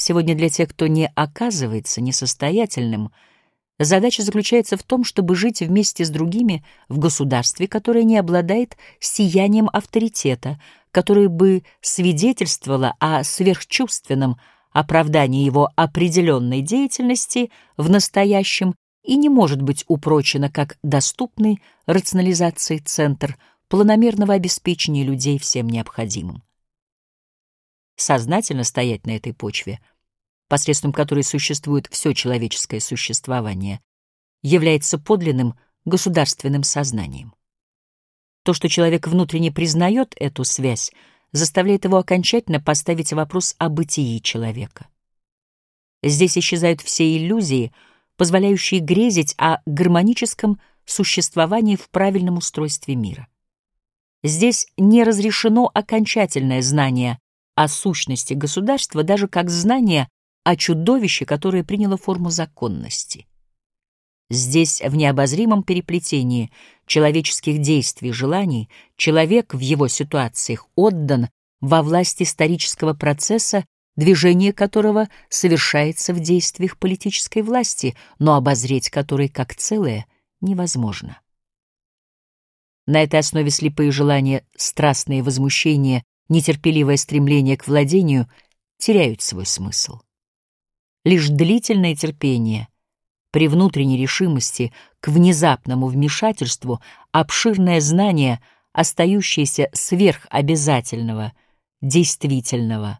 Сегодня для тех, кто не оказывается несостоятельным, задача заключается в том, чтобы жить вместе с другими в государстве, которое не обладает сиянием авторитета, которое бы свидетельствовало о сверхчувственном оправдании его определенной деятельности в настоящем и не может быть упрочено как доступный рационализации центр планомерного обеспечения людей всем необходимым сознательно стоять на этой почве, посредством которой существует все человеческое существование, является подлинным государственным сознанием. То, что человек внутренне признает эту связь, заставляет его окончательно поставить вопрос о бытии человека. Здесь исчезают все иллюзии, позволяющие грезить о гармоническом существовании в правильном устройстве мира. Здесь не разрешено окончательное знание о сущности государства даже как знание о чудовище, которое приняло форму законности. Здесь, в необозримом переплетении человеческих действий и желаний, человек в его ситуациях отдан во власть исторического процесса, движение которого совершается в действиях политической власти, но обозреть который как целое невозможно. На этой основе слепые желания, страстные возмущения нетерпеливое стремление к владению теряют свой смысл. Лишь длительное терпение при внутренней решимости к внезапному вмешательству, обширное знание, остающееся сверхобязательного, действительного,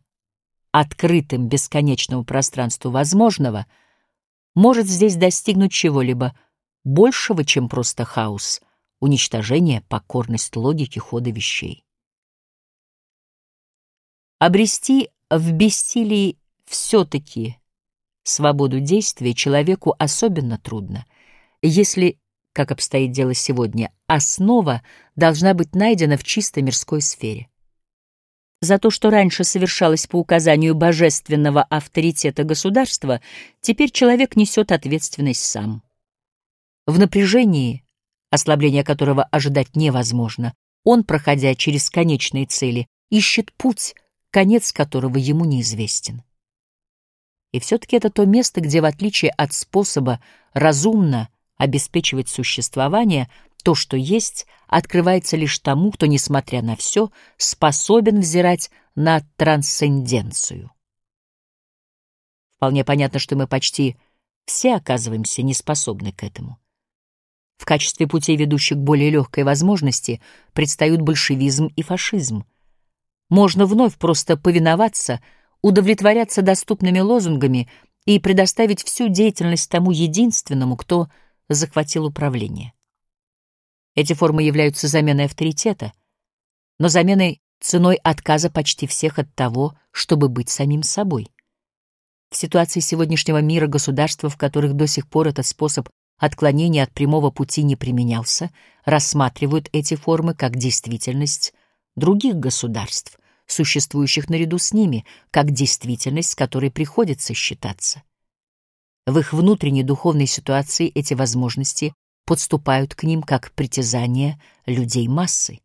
открытым бесконечному пространству возможного, может здесь достигнуть чего-либо большего, чем просто хаос, уничтожение, покорность логики хода вещей. Обрести в бессилии все-таки свободу действия человеку особенно трудно, если, как обстоит дело сегодня, основа должна быть найдена в чисто мирской сфере. За то, что раньше совершалось по указанию божественного авторитета государства, теперь человек несет ответственность сам. В напряжении, ослабления которого ожидать невозможно, он, проходя через конечные цели, ищет путь, конец которого ему неизвестен. И все-таки это то место, где, в отличие от способа разумно обеспечивать существование, то, что есть, открывается лишь тому, кто, несмотря на все, способен взирать на трансценденцию. Вполне понятно, что мы почти все оказываемся неспособны к этому. В качестве путей, ведущих к более легкой возможности, предстают большевизм и фашизм — можно вновь просто повиноваться, удовлетворяться доступными лозунгами и предоставить всю деятельность тому единственному, кто захватил управление. Эти формы являются заменой авторитета, но заменой ценой отказа почти всех от того, чтобы быть самим собой. В ситуации сегодняшнего мира государства, в которых до сих пор этот способ отклонения от прямого пути не применялся, рассматривают эти формы как действительность других государств, существующих наряду с ними, как действительность, с которой приходится считаться. В их внутренней духовной ситуации эти возможности подступают к ним как притязания людей массы.